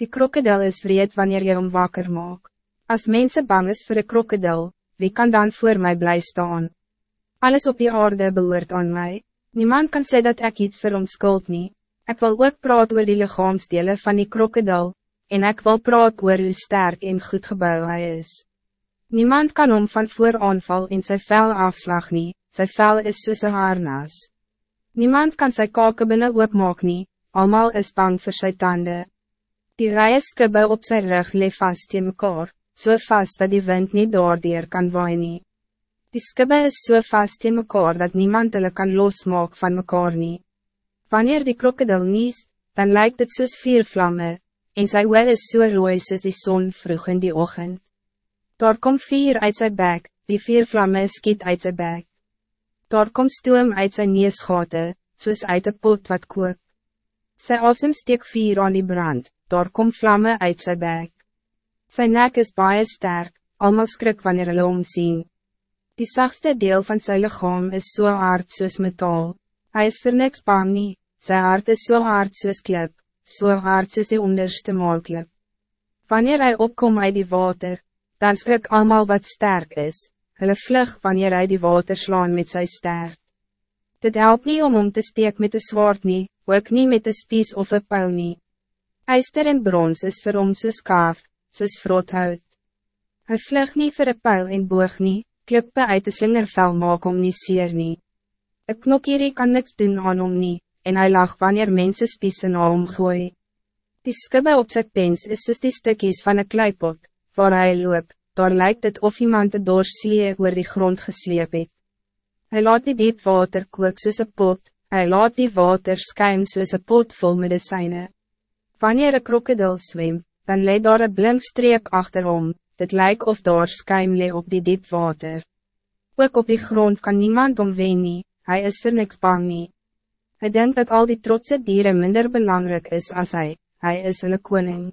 Die krokodil is vreed wanneer je hem wakker maakt. Als mensen bang is voor een krokodil, wie kan dan voor mij blij staan? Alles op die aarde behoort aan mij. Niemand kan zeggen dat ik iets vir hom skuld nie. Ek wil ook praat oor die lichaamsdelen van die krokodil, en ik wil praat oor hoe sterk en goed gebouw hij is. Niemand kan hom van voor aanval in zijn vel afslag nie, sy vel is soos een haarnas. Niemand kan sy kake binnen oopmaak nie, almal is bang voor sy tanden. Die rije skubbe op zijn rug leef vast in mekaar, so vast dat die wind niet doordeer kan waai nie. Die skubbe is so vast in mekaar dat niemand hulle kan losmaak van mekaar nie. Wanneer die krokodil nies, dan lijkt het soos vier vlammen, en sy wel is so rooi soos die zon vroeg in die ochtend. Daar kom vier uit zijn bek, die vier vlammen skiet uit zijn bek. Daar kom stoom uit zijn neusgate, soos uit de pot wat kook. Sy asem steek vier aan die brand, daar kom vlammen uit zijn bek. Zijn nek is baie sterk, allemaal skrik wanneer hulle omsien. Die zachtste deel van zijn lichaam is zo so hard soos metaal. Hij is vir niks bang nie, sy hart is zo so hard soos klip, zo so hard soos die onderste maalklip. Wanneer hij opkom uit die water, dan skrik allemaal wat sterk is, hulle vlug wanneer hij die water slaan met zijn ster. Dit helpt niet om om te steek met de zwaard nie, ook niet met de spies of een pijl nie. Eister en brons is vir hom soos kaaf, soos vroothout. Hy vlug nie vir een pijl en boog nie, klippe uit de slingervel maak om nie seer nie. Een knokkierie kan niks doen aan hom nie, en hij lag wanneer mensen spiesen na hom gooi. Die skubbe op sy pens is soos die stukjes van een kleipot, waar hij loop, daar lijkt het of iemand de doorslee oor die grond gesleep het. Hy laat die diep water kook soos een pot, hij laat die water skuim soos een pot vol medicijnen. Wanneer een krokodil zwem, dan leidt daar een blink streep achterom, dit lijkt of daar skuim lee op die diep water. Ook op die grond kan niemand omween nie, hy is vir niks bang nie. Hy denkt dat al die trotse dieren minder belangrijk is als hij, hij is een koning.